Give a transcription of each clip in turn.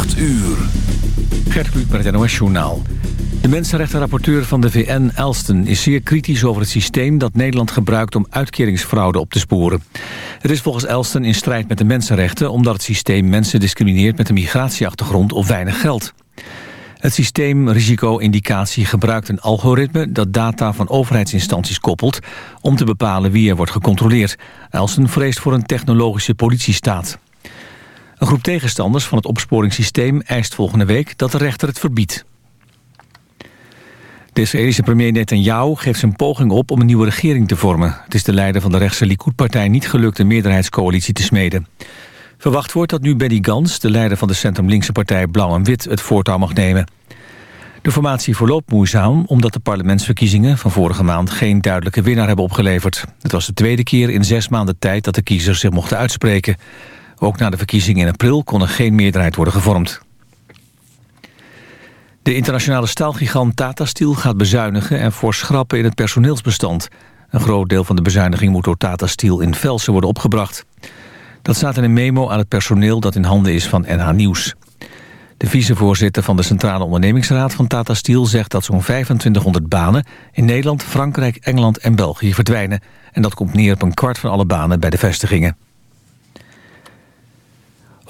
8 uur. Gert Kluk met het NOS Journaal. De mensenrechtenrapporteur van de VN, Elston, is zeer kritisch over het systeem dat Nederland gebruikt om uitkeringsfraude op te sporen. Het is volgens Elston in strijd met de mensenrechten omdat het systeem mensen discrimineert met een migratieachtergrond of weinig geld. Het systeem risico-indicatie gebruikt een algoritme dat data van overheidsinstanties koppelt om te bepalen wie er wordt gecontroleerd. Elston vreest voor een technologische politiestaat. Een groep tegenstanders van het opsporingssysteem eist volgende week dat de rechter het verbiedt. De Israëlische premier Netanyahu geeft zijn poging op om een nieuwe regering te vormen. Het is de leider van de rechtse Likud-partij niet gelukt een meerderheidscoalitie te smeden. Verwacht wordt dat nu Benny Gans, de leider van de centrum-linkse partij Blauw en Wit, het voortouw mag nemen. De formatie verloopt moeizaam omdat de parlementsverkiezingen van vorige maand geen duidelijke winnaar hebben opgeleverd. Het was de tweede keer in zes maanden tijd dat de kiezers zich mochten uitspreken. Ook na de verkiezingen in april kon er geen meerderheid worden gevormd. De internationale staalgigant Tata Steel gaat bezuinigen en fors schrappen in het personeelsbestand. Een groot deel van de bezuiniging moet door Tata Steel in Velsen worden opgebracht. Dat staat in een memo aan het personeel dat in handen is van NH Nieuws. De vicevoorzitter van de Centrale Ondernemingsraad van Tata Steel zegt dat zo'n 2500 banen in Nederland, Frankrijk, Engeland en België verdwijnen. En dat komt neer op een kwart van alle banen bij de vestigingen.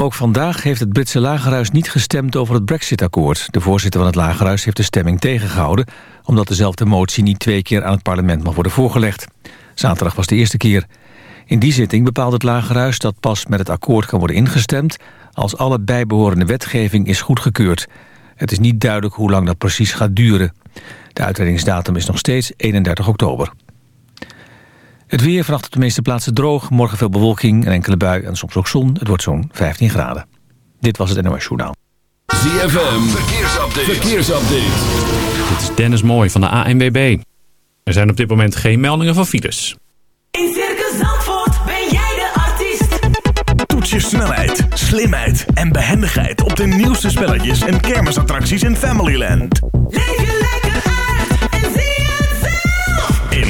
Ook vandaag heeft het Britse lagerhuis niet gestemd over het Brexit-akkoord. De voorzitter van het lagerhuis heeft de stemming tegengehouden... omdat dezelfde motie niet twee keer aan het parlement mag worden voorgelegd. Zaterdag was de eerste keer. In die zitting bepaalde het lagerhuis dat pas met het akkoord kan worden ingestemd... als alle bijbehorende wetgeving is goedgekeurd. Het is niet duidelijk hoe lang dat precies gaat duren. De uitredingsdatum is nog steeds 31 oktober. Het weer vannacht op de meeste plaatsen droog. Morgen veel bewolking, een enkele bui en soms ook zon. Het wordt zo'n 15 graden. Dit was het NOS Journaal. ZFM, verkeersupdate. verkeersupdate. Dit is Dennis Mooi van de ANWB. Er zijn op dit moment geen meldingen van files. In Circus Zandvoort ben jij de artiest. Toets je snelheid, slimheid en behendigheid op de nieuwste spelletjes en kermisattracties in Familyland. Leef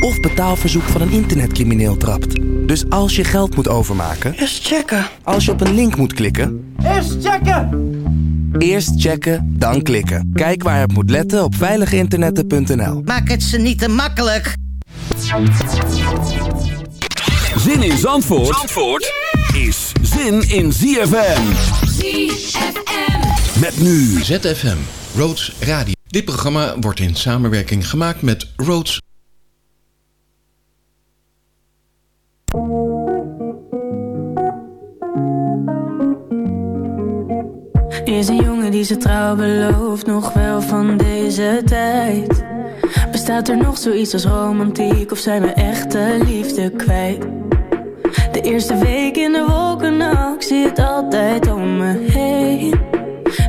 of betaalverzoek van een internetcrimineel trapt. Dus als je geld moet overmaken, Eerst checken. als je op een link moet klikken, Eerst checken. eerst checken, dan klikken. Kijk waar je op moet letten op veiliginternetten.nl. Maak het ze niet te makkelijk. Zin in Zandvoort, Zandvoort is zin in ZFM. ZFM. Met nu ZFM, Roads Radio. Dit programma wordt in samenwerking gemaakt met Roads Is een jongen die ze trouw belooft, nog wel van deze tijd. Bestaat er nog zoiets als romantiek of zijn we echte liefde kwijt? De eerste week in de wolken, nou, ik zie het altijd om me heen.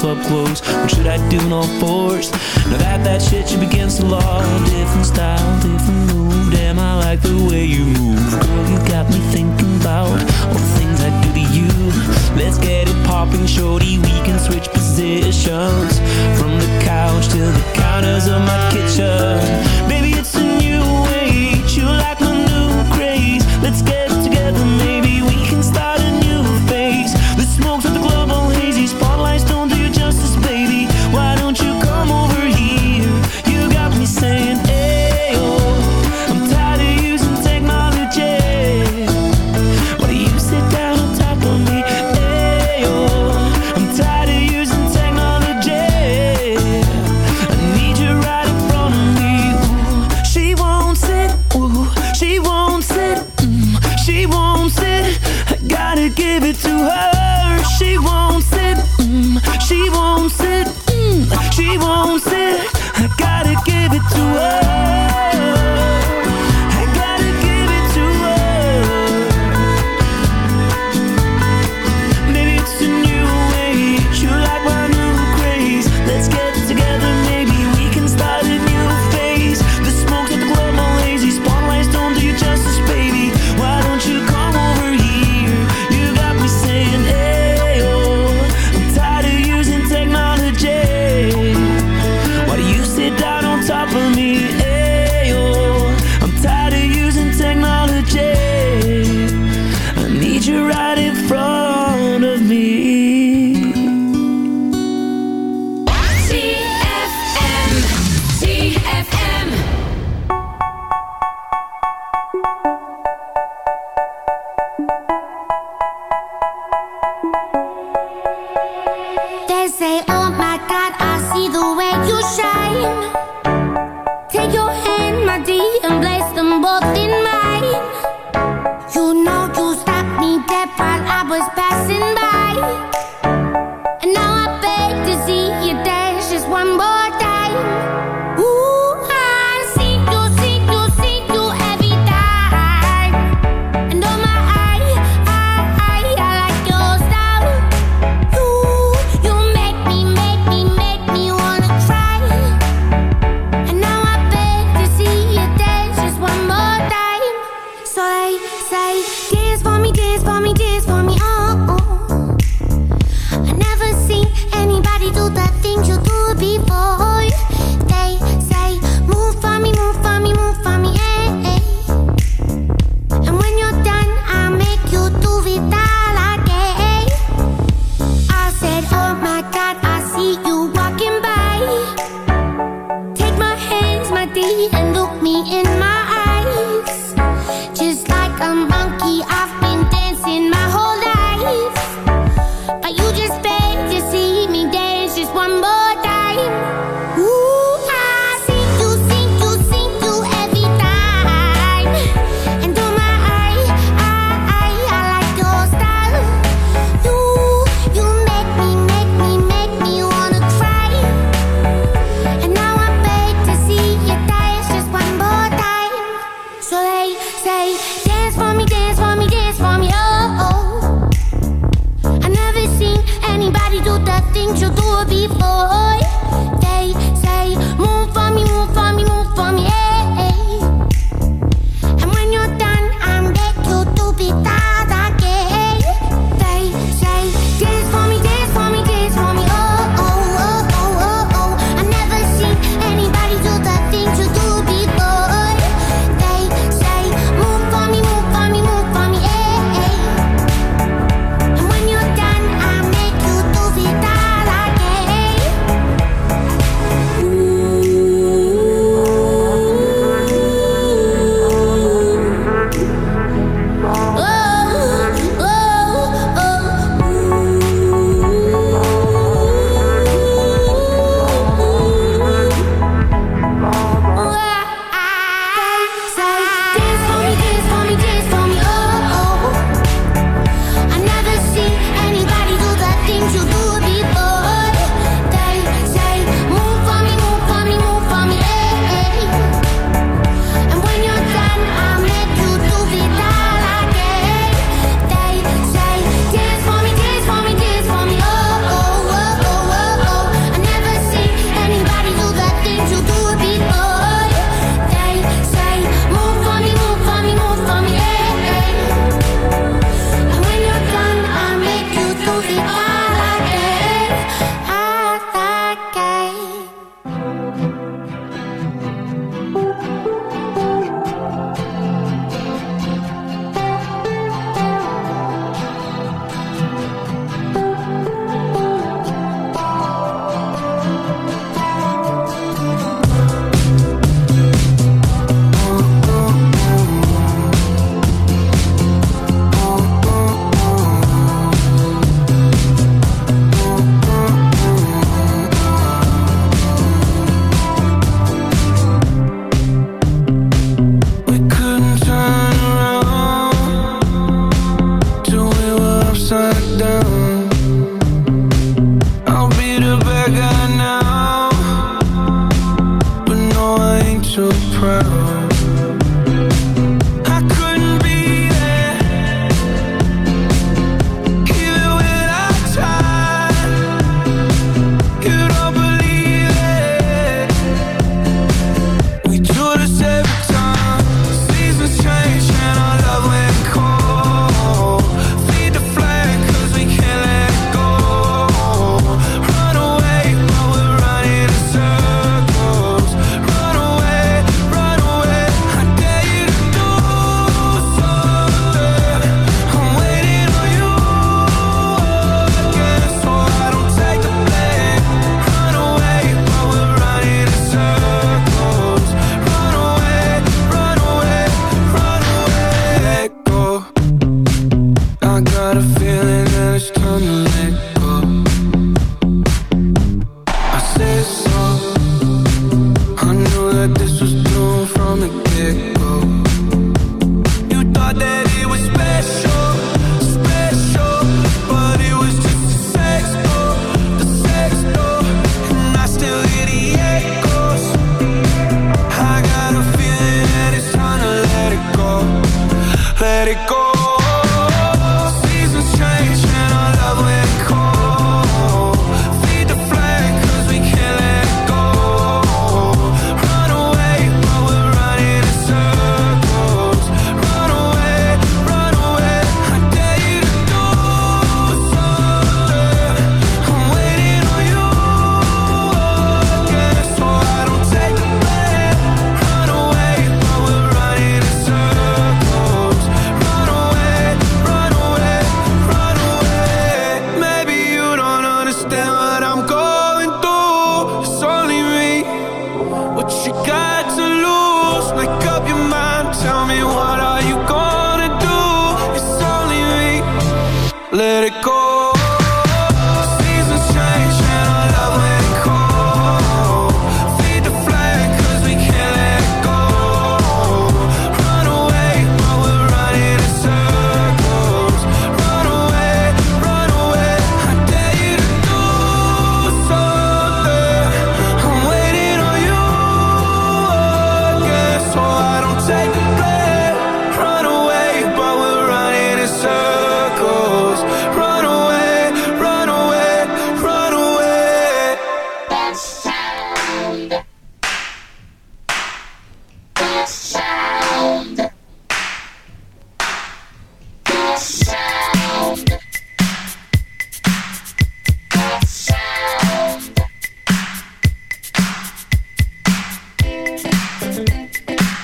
club close What should I do? In all fours? Now that that shit should begin to law. Different style, different move Damn, I like the way you move. Girl, you got me thinking about All the things I do to you. Let's get it popping, shorty. We can switch positions. From the couch to the counters of my kitchen.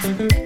Bye.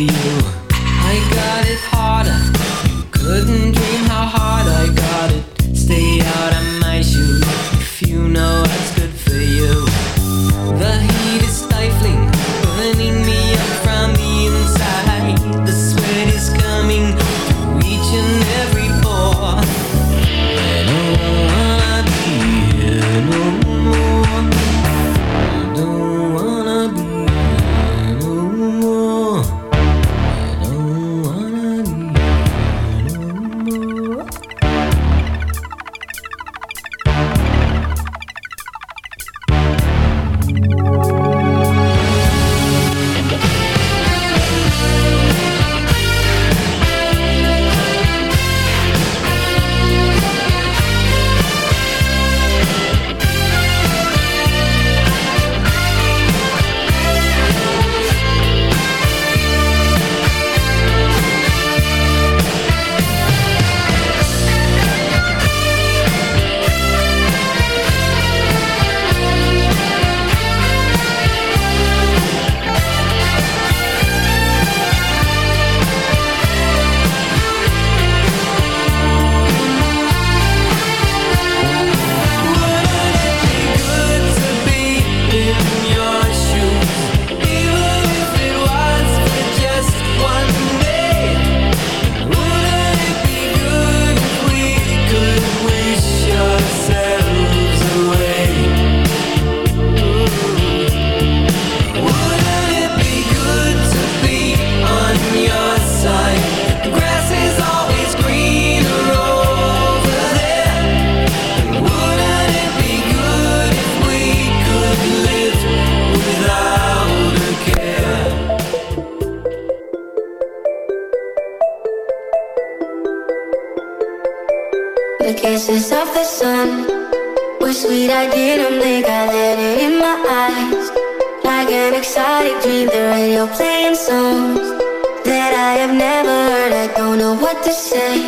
you. I got it harder. You couldn't dream how hard I got it. Stay out of my shoes if you know. You're playing songs that I have never heard. I don't know what to say.